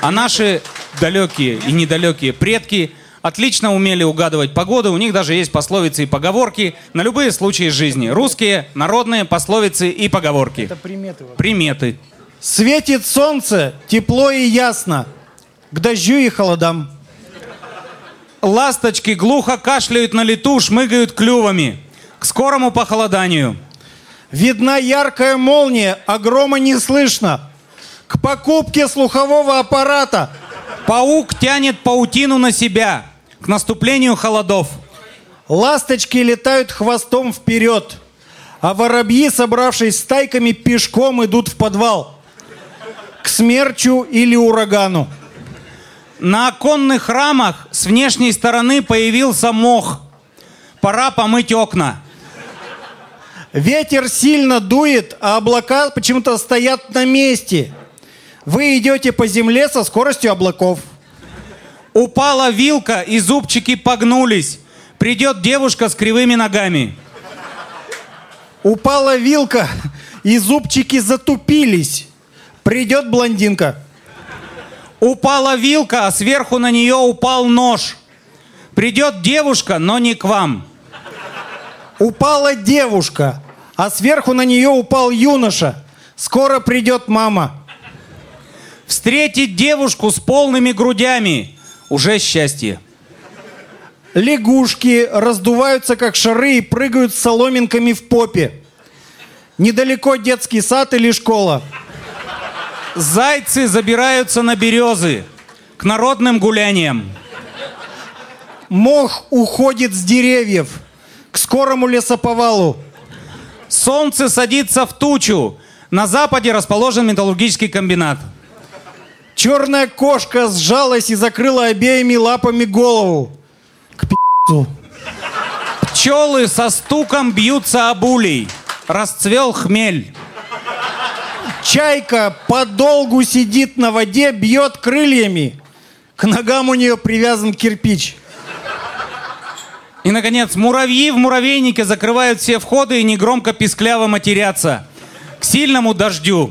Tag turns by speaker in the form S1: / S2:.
S1: А наши далекие и недалекие предки отлично умели угадывать погоду. У них даже есть пословицы и поговорки на любые случаи жизни. Русские, народные пословицы и поговорки.
S2: Это приметы. вообще.
S1: Приметы.
S2: Светит солнце, тепло и ясно. К дождю и холодам.
S1: Ласточки глухо кашляют на лету, шмыгают клювами. К скорому похолоданию.
S2: Видна яркая молния, а грома не слышно. К покупке слухового аппарата.
S1: Паук тянет паутину на себя. К наступлению холодов.
S2: Ласточки летают хвостом вперед. А воробьи, собравшись стайками, пешком идут в подвал. К смерчу или урагану.
S1: На оконных рамах с внешней стороны появился мох. Пора помыть окна.
S2: Ветер сильно дует, а облака почему-то стоят на месте. Вы идете по земле со скоростью облаков.
S1: Упала вилка, и зубчики погнулись. Придет девушка с кривыми ногами.
S2: Упала вилка, и зубчики затупились. Придет блондинка.
S1: Упала вилка, а сверху на нее упал нож. Придет девушка, но не к вам.
S2: Упала девушка, а сверху на нее упал юноша. Скоро придет мама.
S1: Встретить девушку с полными грудями. Уже счастье.
S2: Лягушки раздуваются, как шары, и прыгают с соломинками в попе. Недалеко детский сад или школа.
S1: Зайцы забираются на березы. К народным гуляниям.
S2: Мох уходит с деревьев к скорому лесоповалу.
S1: Солнце садится в тучу. На западе расположен металлургический комбинат.
S2: Черная кошка сжалась и закрыла обеими лапами голову. К пи***цу.
S1: Пчелы со стуком бьются об улей. Расцвел хмель.
S2: Чайка подолгу сидит на воде, бьет крыльями. К ногам у нее привязан кирпич.
S1: И, наконец, муравьи в муравейнике закрывают все входы и негромко пискляво матерятся. К сильному дождю.